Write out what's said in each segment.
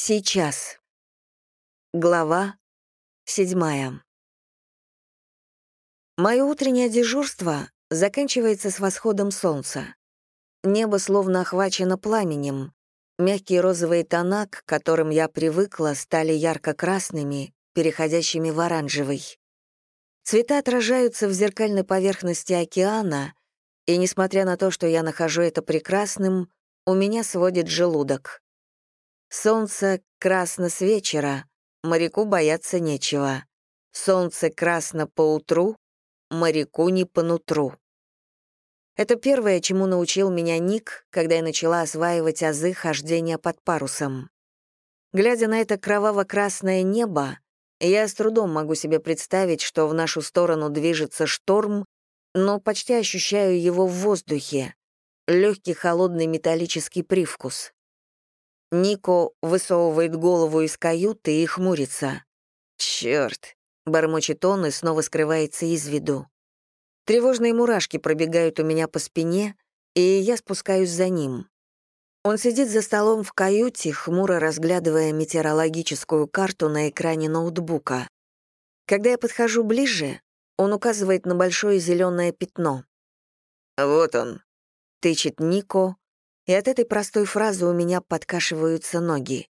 Сейчас. Глава седьмая. Мое утреннее дежурство заканчивается с восходом солнца. Небо словно охвачено пламенем. Мягкие розовые тона, к которым я привыкла, стали ярко-красными, переходящими в оранжевый. Цвета отражаются в зеркальной поверхности океана, и, несмотря на то, что я нахожу это прекрасным, у меня сводит желудок. Солнце красно с вечера, моряку бояться нечего. Солнце красно по утру, моряку не по нутру. Это первое, чему научил меня Ник, когда я начала осваивать азы хождения под парусом. Глядя на это кроваво-красное небо, я с трудом могу себе представить, что в нашу сторону движется шторм, но почти ощущаю его в воздухе. Легкий холодный металлический привкус. Нико высовывает голову из каюты и хмурится. «Чёрт!» — бормочет он и снова скрывается из виду. Тревожные мурашки пробегают у меня по спине, и я спускаюсь за ним. Он сидит за столом в каюте, хмуро разглядывая метеорологическую карту на экране ноутбука. Когда я подхожу ближе, он указывает на большое зеленое пятно. «Вот он», — тычет Нико, и от этой простой фразы у меня подкашиваются ноги.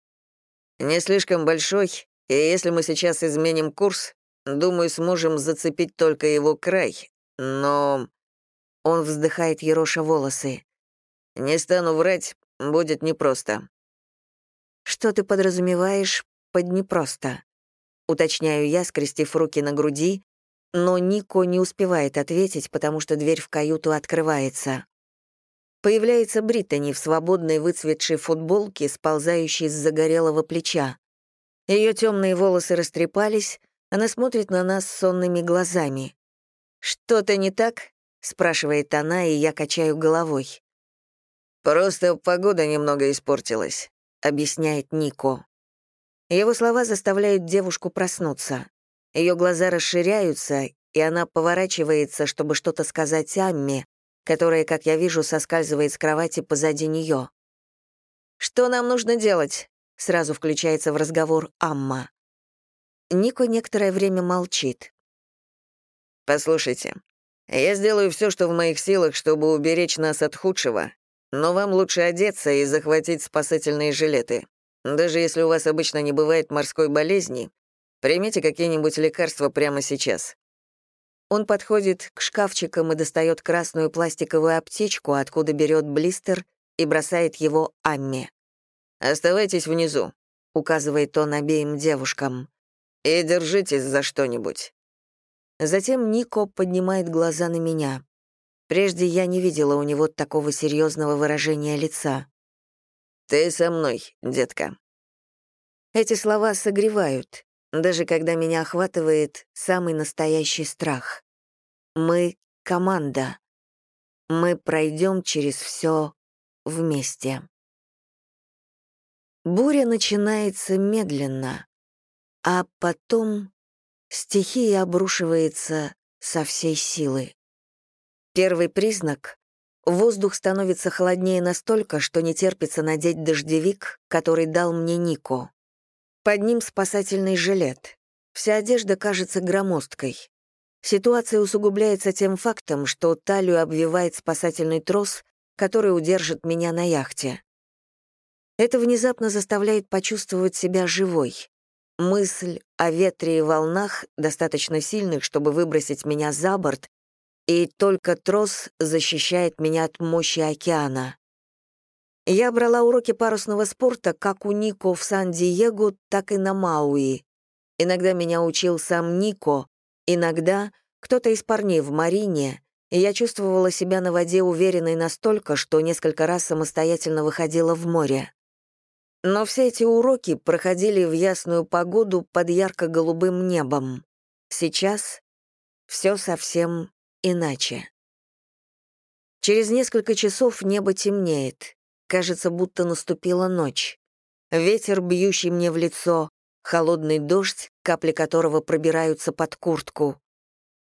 «Не слишком большой, и если мы сейчас изменим курс, думаю, сможем зацепить только его край, но...» Он вздыхает ероша волосы. «Не стану врать, будет непросто». «Что ты подразумеваешь под непросто?» Уточняю я, скрестив руки на груди, но Нико не успевает ответить, потому что дверь в каюту открывается. Появляется Бриттани в свободной выцветшей футболке, сползающей с загорелого плеча. Ее темные волосы растрепались, она смотрит на нас сонными глазами. «Что-то не так?» — спрашивает она, и я качаю головой. «Просто погода немного испортилась», — объясняет Нико. Его слова заставляют девушку проснуться. Ее глаза расширяются, и она поворачивается, чтобы что-то сказать Амме, которая, как я вижу, соскальзывает с кровати позади нее. «Что нам нужно делать?» — сразу включается в разговор Амма. Нико некоторое время молчит. «Послушайте, я сделаю все, что в моих силах, чтобы уберечь нас от худшего, но вам лучше одеться и захватить спасательные жилеты. Даже если у вас обычно не бывает морской болезни, примите какие-нибудь лекарства прямо сейчас. Он подходит к шкафчикам и достает красную пластиковую аптечку, откуда берет блистер и бросает его Амме. «Оставайтесь внизу», — указывает он обеим девушкам, «и держитесь за что-нибудь». Затем Нико поднимает глаза на меня. Прежде я не видела у него такого серьезного выражения лица. «Ты со мной, детка». Эти слова согревают даже когда меня охватывает самый настоящий страх. Мы — команда. Мы пройдем через все вместе. Буря начинается медленно, а потом стихия обрушивается со всей силы. Первый признак — воздух становится холоднее настолько, что не терпится надеть дождевик, который дал мне Нико. Под ним спасательный жилет. Вся одежда кажется громоздкой. Ситуация усугубляется тем фактом, что талию обвивает спасательный трос, который удержит меня на яхте. Это внезапно заставляет почувствовать себя живой. Мысль о ветре и волнах, достаточно сильных, чтобы выбросить меня за борт, и только трос защищает меня от мощи океана. Я брала уроки парусного спорта как у Нико в Сан-Диего, так и на Мауи. Иногда меня учил сам Нико, иногда кто-то из парней в Марине, и я чувствовала себя на воде уверенной настолько, что несколько раз самостоятельно выходила в море. Но все эти уроки проходили в ясную погоду под ярко-голубым небом. Сейчас все совсем иначе. Через несколько часов небо темнеет. Кажется, будто наступила ночь. Ветер, бьющий мне в лицо, холодный дождь, капли которого пробираются под куртку.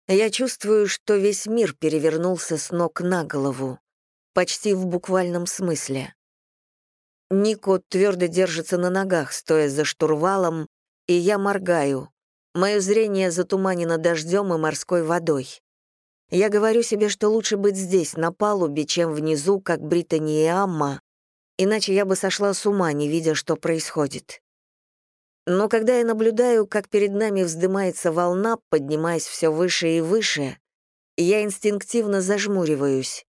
Я чувствую, что весь мир перевернулся с ног на голову. Почти в буквальном смысле. Нико твердо держится на ногах, стоя за штурвалом, и я моргаю. Мое зрение затуманено дождем и морской водой. Я говорю себе, что лучше быть здесь, на палубе, чем внизу, как Британи и Амма, иначе я бы сошла с ума, не видя, что происходит. Но когда я наблюдаю, как перед нами вздымается волна, поднимаясь все выше и выше, я инстинктивно зажмуриваюсь.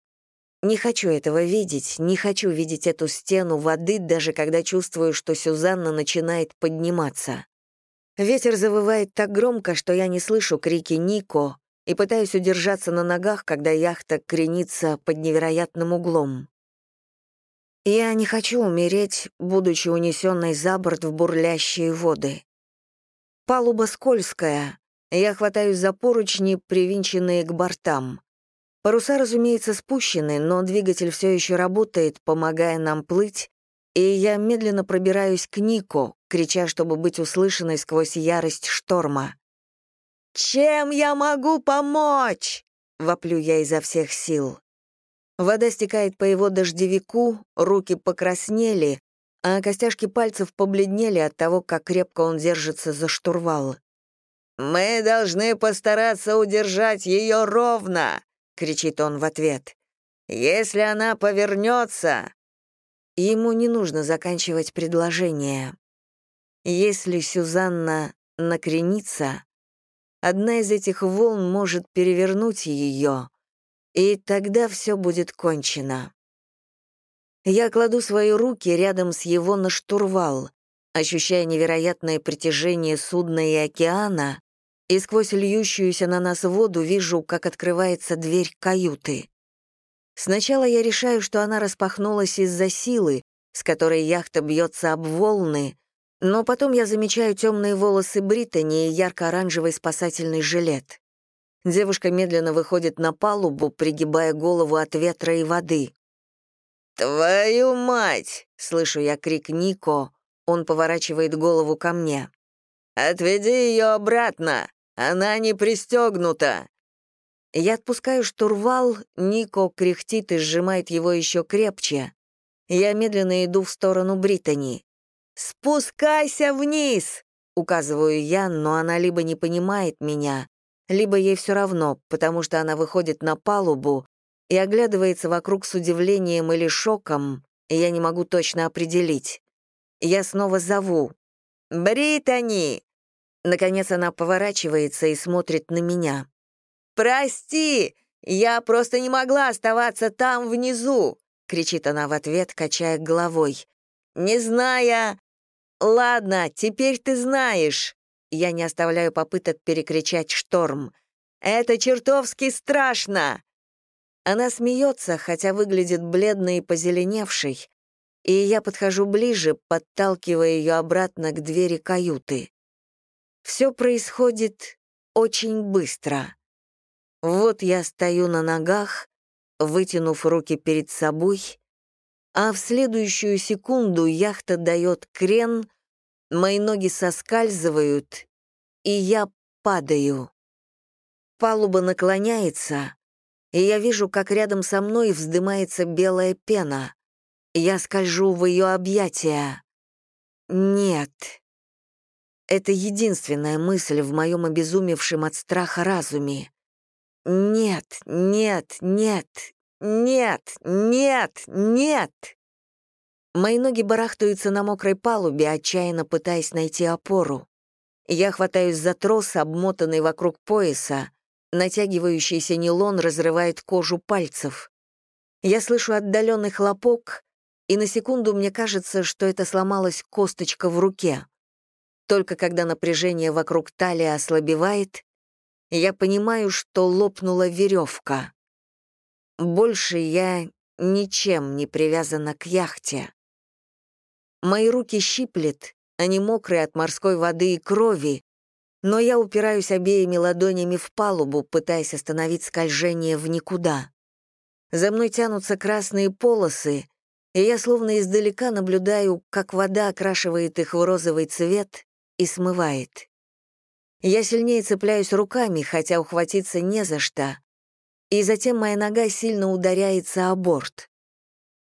Не хочу этого видеть, не хочу видеть эту стену воды, даже когда чувствую, что Сюзанна начинает подниматься. Ветер завывает так громко, что я не слышу крики Нико и пытаюсь удержаться на ногах, когда яхта кренится под невероятным углом. Я не хочу умереть, будучи унесенной за борт в бурлящие воды. Палуба скользкая, я хватаюсь за поручни, привинченные к бортам. Паруса, разумеется, спущены, но двигатель все еще работает, помогая нам плыть, и я медленно пробираюсь к Нико, крича, чтобы быть услышанной сквозь ярость шторма. «Чем я могу помочь?» — воплю я изо всех сил. Вода стекает по его дождевику, руки покраснели, а костяшки пальцев побледнели от того, как крепко он держится за штурвал. «Мы должны постараться удержать ее ровно!» кричит он в ответ. «Если она повернется...» Ему не нужно заканчивать предложение. Если Сюзанна накренится, одна из этих волн может перевернуть ее, и тогда все будет кончено. Я кладу свои руки рядом с его на штурвал, ощущая невероятное притяжение судна и океана, и сквозь льющуюся на нас воду вижу, как открывается дверь каюты. Сначала я решаю, что она распахнулась из-за силы, с которой яхта бьется об волны, но потом я замечаю темные волосы Британи и ярко-оранжевый спасательный жилет. Девушка медленно выходит на палубу, пригибая голову от ветра и воды. «Твою мать!» — слышу я крик Нико. Он поворачивает голову ко мне. «Отведи ее обратно! Она не пристегнута!» Я отпускаю штурвал, Нико кряхтит и сжимает его еще крепче. Я медленно иду в сторону Британи. «Спускайся вниз!» — указываю я, но она либо не понимает меня, либо ей все равно, потому что она выходит на палубу и оглядывается вокруг с удивлением или шоком, и я не могу точно определить. Я снова зову. «Британи!» Наконец она поворачивается и смотрит на меня. «Прости! Я просто не могла оставаться там внизу!» — кричит она в ответ, качая головой. «Не зная...» «Ладно, теперь ты знаешь!» Я не оставляю попыток перекричать шторм. «Это чертовски страшно!» Она смеется, хотя выглядит бледной и позеленевшей, и я подхожу ближе, подталкивая ее обратно к двери каюты. Все происходит очень быстро. Вот я стою на ногах, вытянув руки перед собой, а в следующую секунду яхта дает крен, мои ноги соскальзывают, и я падаю. Палуба наклоняется, и я вижу, как рядом со мной вздымается белая пена. Я скольжу в ее объятия. Нет. Это единственная мысль в моем обезумевшем от страха разуме. Нет, нет, нет, нет, нет, нет. Мои ноги барахтаются на мокрой палубе, отчаянно пытаясь найти опору. Я хватаюсь за трос, обмотанный вокруг пояса. Натягивающийся нейлон разрывает кожу пальцев. Я слышу отдаленный хлопок, и на секунду мне кажется, что это сломалась косточка в руке. Только когда напряжение вокруг талии ослабевает, я понимаю, что лопнула веревка. Больше я ничем не привязана к яхте. Мои руки щиплет, они мокрые от морской воды и крови, но я упираюсь обеими ладонями в палубу, пытаясь остановить скольжение в никуда. За мной тянутся красные полосы, и я словно издалека наблюдаю, как вода окрашивает их в розовый цвет и смывает. Я сильнее цепляюсь руками, хотя ухватиться не за что, и затем моя нога сильно ударяется о борт.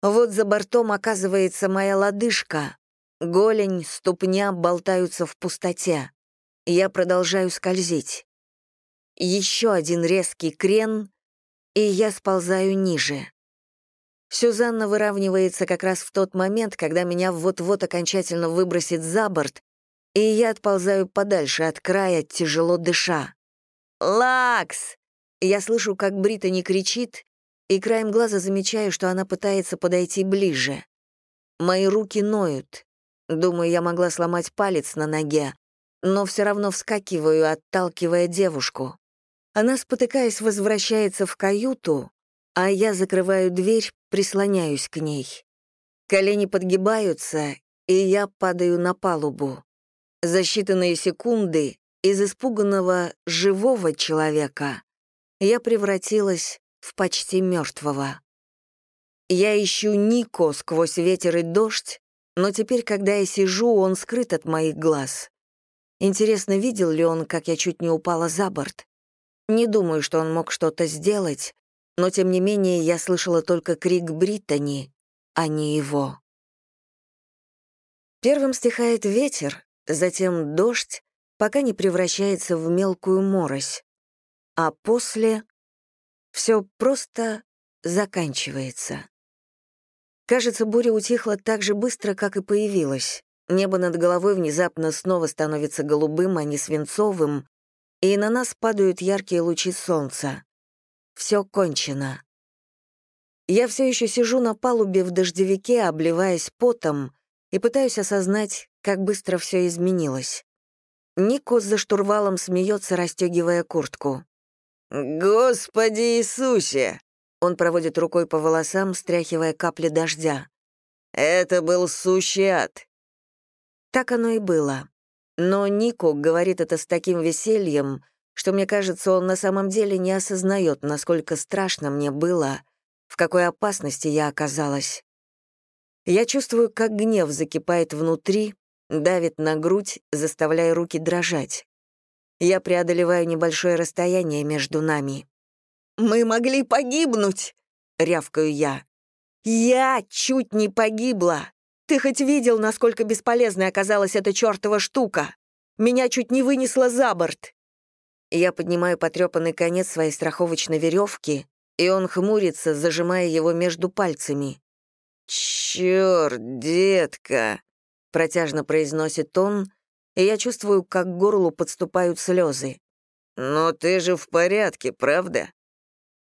Вот за бортом оказывается моя лодыжка. Голень, ступня болтаются в пустоте. Я продолжаю скользить. Еще один резкий крен, и я сползаю ниже. Сюзанна выравнивается как раз в тот момент, когда меня вот-вот окончательно выбросит за борт, и я отползаю подальше от края, тяжело дыша. «Лакс!» Я слышу, как Британи кричит, и краем глаза замечаю, что она пытается подойти ближе. Мои руки ноют. Думаю, я могла сломать палец на ноге, но все равно вскакиваю, отталкивая девушку. Она, спотыкаясь, возвращается в каюту, а я закрываю дверь, прислоняюсь к ней. Колени подгибаются, и я падаю на палубу. За считанные секунды из испуганного живого человека я превратилась в почти мертвого. Я ищу Нико сквозь ветер и дождь, но теперь, когда я сижу, он скрыт от моих глаз. Интересно, видел ли он, как я чуть не упала за борт? Не думаю, что он мог что-то сделать, но тем не менее я слышала только крик Бриттани, а не его. Первым стихает ветер, затем дождь, пока не превращается в мелкую морось, а после все просто заканчивается. Кажется, буря утихла так же быстро, как и появилась. Небо над головой внезапно снова становится голубым, а не свинцовым, и на нас падают яркие лучи солнца. Все кончено. Я все еще сижу на палубе в дождевике, обливаясь потом, и пытаюсь осознать, как быстро все изменилось. Нико за штурвалом смеется, расстегивая куртку. «Господи Иисусе!» Он проводит рукой по волосам, стряхивая капли дождя. «Это был сущий ад!» Так оно и было. Но Нико говорит это с таким весельем, что мне кажется, он на самом деле не осознает, насколько страшно мне было, в какой опасности я оказалась. Я чувствую, как гнев закипает внутри, давит на грудь, заставляя руки дрожать. Я преодолеваю небольшое расстояние между нами. «Мы могли погибнуть!» — рявкаю я. «Я чуть не погибла! Ты хоть видел, насколько бесполезной оказалась эта чертова штука? Меня чуть не вынесло за борт!» Я поднимаю потрепанный конец своей страховочной веревки, и он хмурится, зажимая его между пальцами. «Чёрт, детка!» — протяжно произносит он, и я чувствую, как к горлу подступают слезы. «Но ты же в порядке, правда?»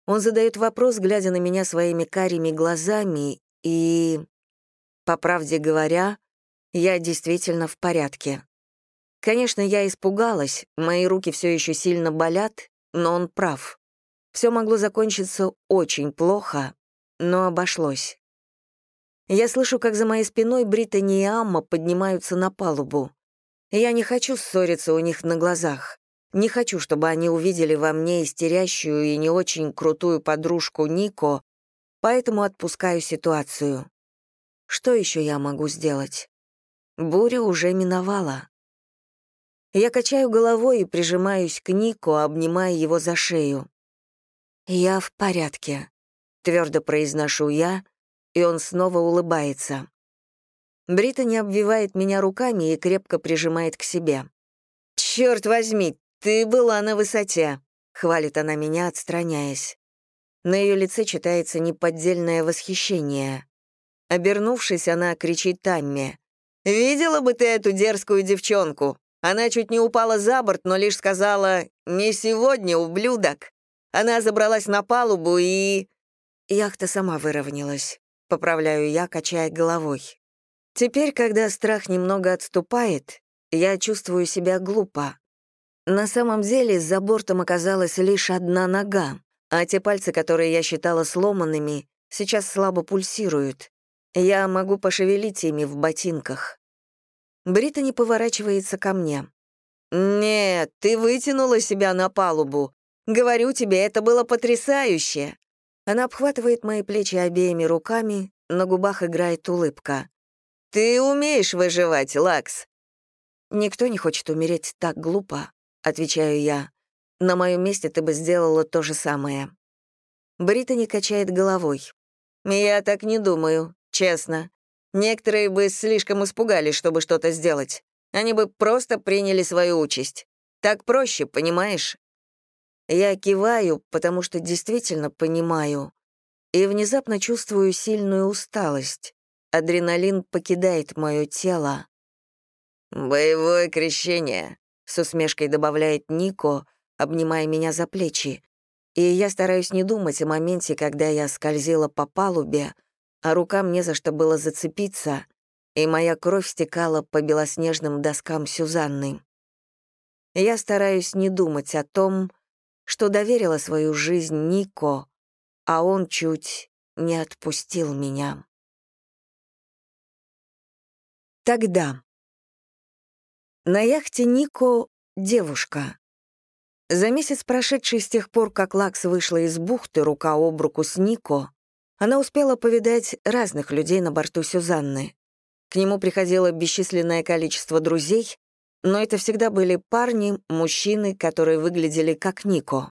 Он задает вопрос, глядя на меня своими карими глазами, и, по правде говоря, я действительно в порядке. Конечно, я испугалась, мои руки все еще сильно болят, но он прав. Все могло закончиться очень плохо, но обошлось. Я слышу, как за моей спиной Британи и Амма поднимаются на палубу. Я не хочу ссориться у них на глазах. Не хочу, чтобы они увидели во мне истерящую и не очень крутую подружку Нико, поэтому отпускаю ситуацию. Что еще я могу сделать? Буря уже миновала. Я качаю головой и прижимаюсь к Нико, обнимая его за шею. «Я в порядке», — твердо произношу я, и он снова улыбается. Брита не обвивает меня руками и крепко прижимает к себе. «Чёрт возьми, ты была на высоте», — хвалит она меня, отстраняясь. На ее лице читается неподдельное восхищение. Обернувшись, она кричит Тамме. «Видела бы ты эту дерзкую девчонку? Она чуть не упала за борт, но лишь сказала «Не сегодня, ублюдок». Она забралась на палубу и... Яхта сама выровнялась. Поправляю я, качая головой. Теперь, когда страх немного отступает, я чувствую себя глупо. На самом деле за бортом оказалась лишь одна нога, а те пальцы, которые я считала сломанными, сейчас слабо пульсируют. Я могу пошевелить ими в ботинках. Британи поворачивается ко мне. «Нет, ты вытянула себя на палубу. Говорю тебе, это было потрясающе!» Она обхватывает мои плечи обеими руками, на губах играет улыбка. «Ты умеешь выживать, Лакс!» «Никто не хочет умереть так глупо», — отвечаю я. «На моем месте ты бы сделала то же самое». Британи качает головой. Я так не думаю, честно. Некоторые бы слишком испугались, чтобы что-то сделать. Они бы просто приняли свою участь. Так проще, понимаешь? Я киваю, потому что действительно понимаю. И внезапно чувствую сильную усталость. Адреналин покидает мое тело. «Боевое крещение», — с усмешкой добавляет Нико, обнимая меня за плечи. И я стараюсь не думать о моменте, когда я скользила по палубе, а рукам не за что было зацепиться, и моя кровь стекала по белоснежным доскам Сюзанны. Я стараюсь не думать о том, что доверила свою жизнь Нико, а он чуть не отпустил меня. Тогда. На яхте Нико девушка. За месяц, прошедший с тех пор, как Лакс вышла из бухты рука об руку с Нико, она успела повидать разных людей на борту Сюзанны. К нему приходило бесчисленное количество друзей, но это всегда были парни, мужчины, которые выглядели как Нико.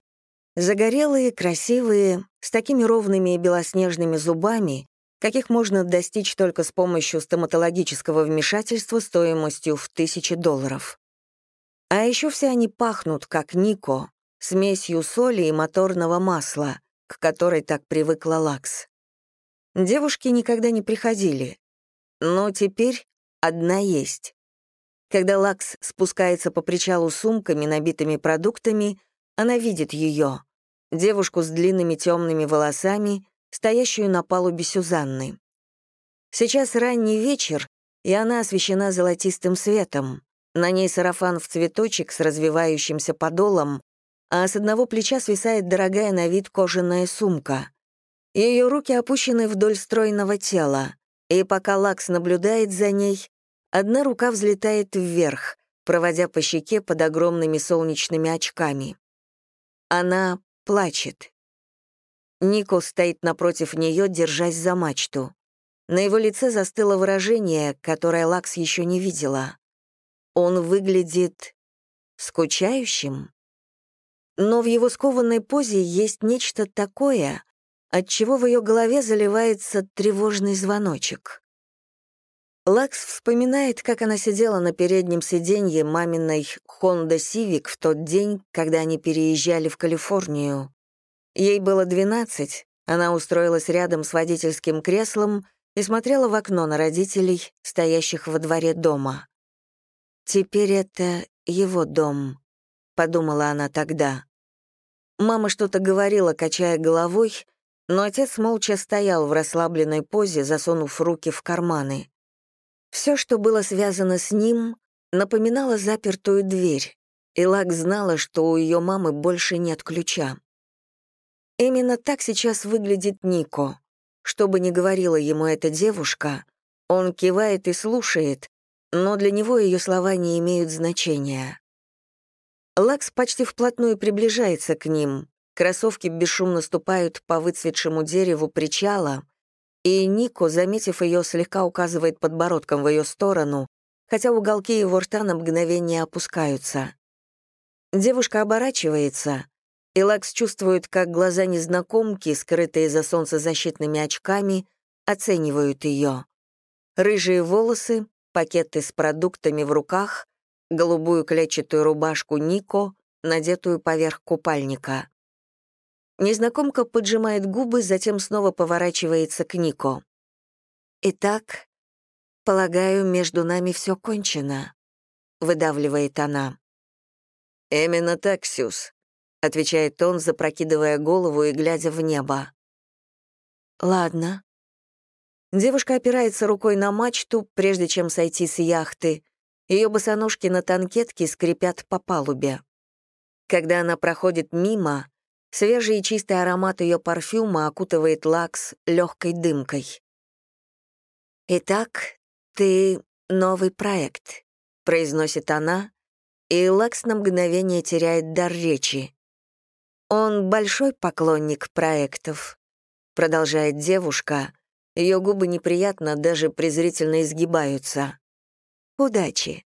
Загорелые, красивые, с такими ровными и белоснежными зубами, каких можно достичь только с помощью стоматологического вмешательства стоимостью в тысячи долларов. А еще все они пахнут, как Нико, смесью соли и моторного масла, к которой так привыкла Лакс. Девушки никогда не приходили. Но теперь одна есть. Когда Лакс спускается по причалу сумками, набитыми продуктами, она видит ее, девушку с длинными темными волосами, стоящую на палубе Сюзанны. Сейчас ранний вечер, и она освещена золотистым светом. На ней сарафан в цветочек с развивающимся подолом, а с одного плеча свисает дорогая на вид кожаная сумка. Ее руки опущены вдоль стройного тела, и пока Лакс наблюдает за ней, одна рука взлетает вверх, проводя по щеке под огромными солнечными очками. Она плачет. Нико стоит напротив нее, держась за мачту. На его лице застыло выражение, которое Лакс еще не видела. Он выглядит скучающим. Но в его скованной позе есть нечто такое, отчего в ее голове заливается тревожный звоночек. Лакс вспоминает, как она сидела на переднем сиденье маминой Honda Civic в тот день, когда они переезжали в Калифорнию. Ей было 12, она устроилась рядом с водительским креслом и смотрела в окно на родителей, стоящих во дворе дома. «Теперь это его дом», — подумала она тогда. Мама что-то говорила, качая головой, но отец молча стоял в расслабленной позе, засунув руки в карманы. Все, что было связано с ним, напоминало запертую дверь, и Лак знала, что у ее мамы больше нет ключа. Именно так сейчас выглядит Нико. Что бы ни говорила ему эта девушка, он кивает и слушает, но для него ее слова не имеют значения. Лакс почти вплотную приближается к ним, Кроссовки бесшумно ступают по выцветшему дереву причала, и Нико, заметив ее, слегка указывает подбородком в ее сторону, хотя уголки его рта на мгновение опускаются. Девушка оборачивается, и Лакс чувствует, как глаза незнакомки, скрытые за солнцезащитными очками, оценивают ее. Рыжие волосы, пакеты с продуктами в руках, голубую клетчатую рубашку Нико, надетую поверх купальника. Незнакомка поджимает губы, затем снова поворачивается к Нико. «Итак, полагаю, между нами все кончено», — выдавливает она. «Именно так, Сюз», — отвечает он, запрокидывая голову и глядя в небо. «Ладно». Девушка опирается рукой на мачту, прежде чем сойти с яхты. Ее босоножки на танкетке скрипят по палубе. Когда она проходит мимо, Свежий и чистый аромат ее парфюма окутывает лакс легкой дымкой. «Итак, ты новый проект», — произносит она, и Лакс на мгновение теряет дар речи. «Он большой поклонник проектов», — продолжает девушка, ее губы неприятно, даже презрительно изгибаются. «Удачи».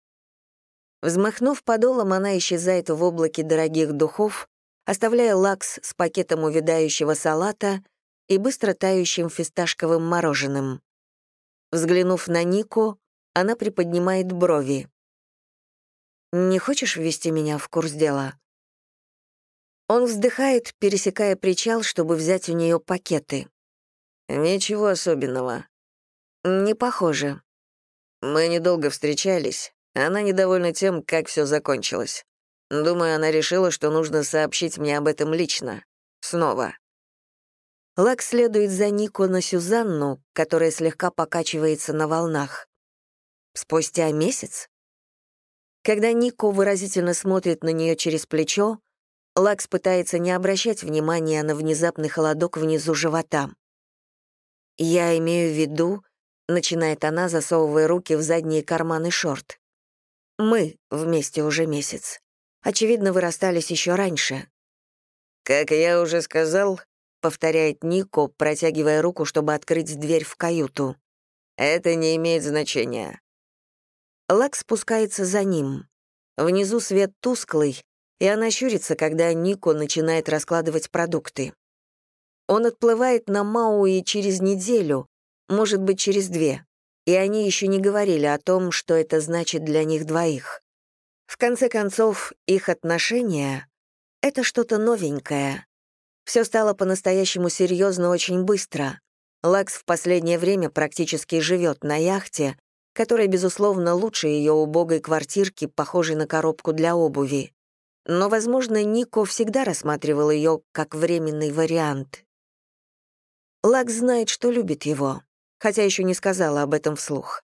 Взмахнув подолом, она исчезает в облаке дорогих духов, оставляя лакс с пакетом увядающего салата и быстро тающим фисташковым мороженым. Взглянув на Нику, она приподнимает брови. «Не хочешь ввести меня в курс дела?» Он вздыхает, пересекая причал, чтобы взять у нее пакеты. «Ничего особенного». «Не похоже». «Мы недолго встречались. Она недовольна тем, как все закончилось. Думаю, она решила, что нужно сообщить мне об этом лично. Снова». Лак следует за Нико на Сюзанну, которая слегка покачивается на волнах. Спустя месяц? Когда Нико выразительно смотрит на нее через плечо, Лакс пытается не обращать внимания на внезапный холодок внизу живота. «Я имею в виду», — начинает она, засовывая руки в задние карманы шорт. «Мы вместе уже месяц. Очевидно, вы расстались еще раньше». «Как я уже сказал», — повторяет Нико, протягивая руку, чтобы открыть дверь в каюту. «Это не имеет значения». Лакс спускается за ним. Внизу свет тусклый, и она щурится, когда Нико начинает раскладывать продукты. Он отплывает на Мауи через неделю, может быть, через две, и они еще не говорили о том, что это значит для них двоих. В конце концов, их отношения — это что-то новенькое. Все стало по-настоящему серьезно очень быстро. Лакс в последнее время практически живет на яхте, которая, безусловно, лучше ее убогой квартирки, похожей на коробку для обуви но, возможно, Нико всегда рассматривал ее как временный вариант. Лак знает, что любит его, хотя еще не сказала об этом вслух.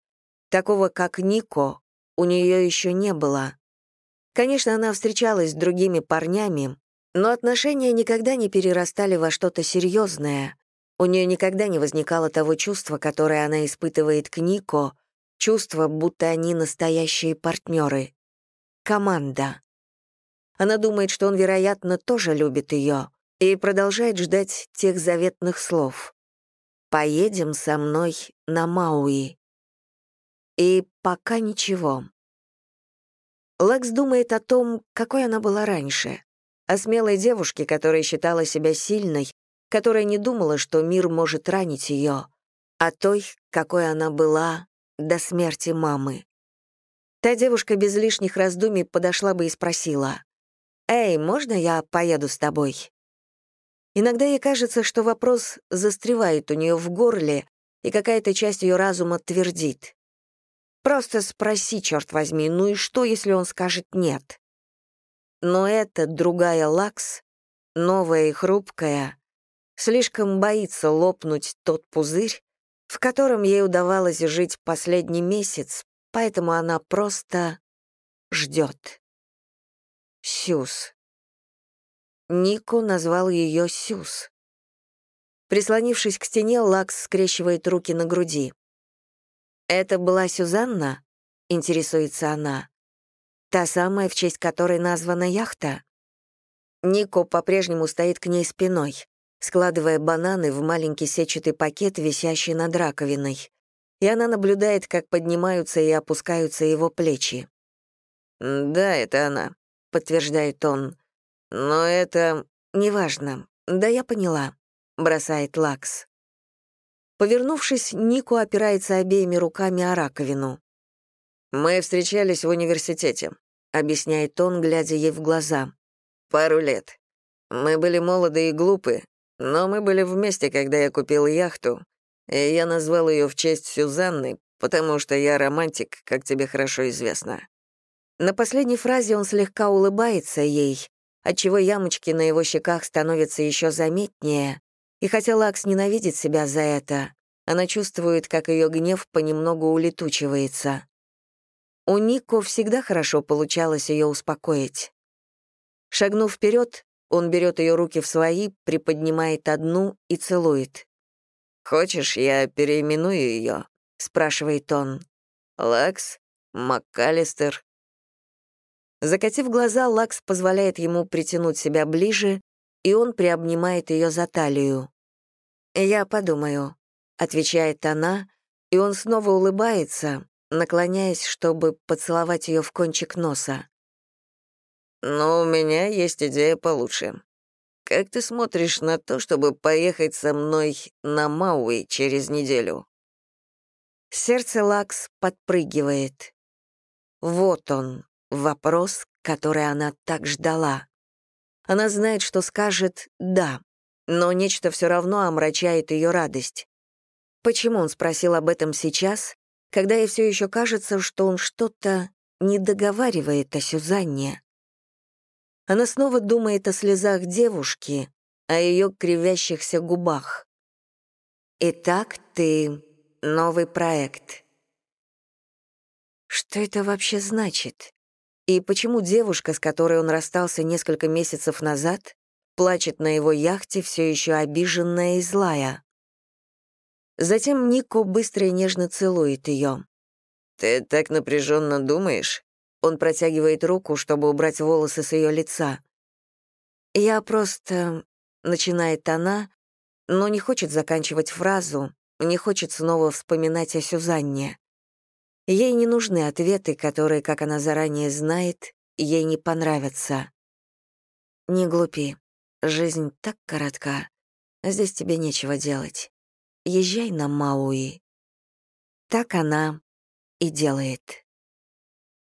Такого, как Нико, у нее еще не было. Конечно, она встречалась с другими парнями, но отношения никогда не перерастали во что-то серьезное. У нее никогда не возникало того чувства, которое она испытывает к Нико, чувство, будто они настоящие партнеры. Команда. Она думает, что он, вероятно, тоже любит ее и продолжает ждать тех заветных слов. «Поедем со мной на Мауи». И пока ничего. Лекс думает о том, какой она была раньше, о смелой девушке, которая считала себя сильной, которая не думала, что мир может ранить ее, о той, какой она была до смерти мамы. Та девушка без лишних раздумий подошла бы и спросила, «Эй, можно я поеду с тобой?» Иногда ей кажется, что вопрос застревает у нее в горле, и какая-то часть ее разума твердит. «Просто спроси, черт возьми, ну и что, если он скажет «нет»?» Но эта другая Лакс, новая и хрупкая, слишком боится лопнуть тот пузырь, в котором ей удавалось жить последний месяц, поэтому она просто ждет. Сюз. Нико назвал ее Сюз. Прислонившись к стене, Лакс скрещивает руки на груди. «Это была Сюзанна?» — интересуется она. «Та самая, в честь которой названа яхта?» Нико по-прежнему стоит к ней спиной, складывая бананы в маленький сетчатый пакет, висящий над раковиной, и она наблюдает, как поднимаются и опускаются его плечи. «Да, это она», — подтверждает он. «Но это...» «Неважно. Да я поняла», — бросает Лакс. Повернувшись, Нику опирается обеими руками о раковину. «Мы встречались в университете», — объясняет он, глядя ей в глаза. «Пару лет. Мы были молоды и глупы, но мы были вместе, когда я купил яхту, и я назвал ее в честь Сюзанны, потому что я романтик, как тебе хорошо известно. На последней фразе он слегка улыбается ей, отчего ямочки на его щеках становятся еще заметнее, и хотя Лакс ненавидит себя за это, она чувствует, как ее гнев понемногу улетучивается. У Нико всегда хорошо получалось ее успокоить. Шагнув вперед, он берет ее руки в свои, приподнимает одну и целует. «Хочешь, я переименую ее?» — спрашивает он. «Лакс? МакКаллистер?» Закатив глаза, Лакс позволяет ему притянуть себя ближе, и он приобнимает ее за талию. «Я подумаю», — отвечает она, и он снова улыбается, наклоняясь, чтобы поцеловать ее в кончик носа. «Но у меня есть идея получше. как ты смотришь на то, чтобы поехать со мной на Мауи через неделю?» Сердце Лакс подпрыгивает. Вот он, вопрос, который она так ждала. Она знает, что скажет «да», но нечто все равно омрачает ее радость. Почему он спросил об этом сейчас, когда ей все еще кажется, что он что-то не договаривает о Сюзанне? Она снова думает о слезах девушки, о ее кривящихся губах. «Итак, ты новый проект». Что это вообще значит? И почему девушка, с которой он расстался несколько месяцев назад, плачет на его яхте, все еще обиженная и злая? Затем Нико быстро и нежно целует ее. «Ты так напряженно думаешь?» Он протягивает руку, чтобы убрать волосы с ее лица. «Я просто...» — начинает она, но не хочет заканчивать фразу, не хочет снова вспоминать о Сюзанне. Ей не нужны ответы, которые, как она заранее знает, ей не понравятся. Не глупи. Жизнь так коротка. Здесь тебе нечего делать. Езжай на Мауи. Так она и делает.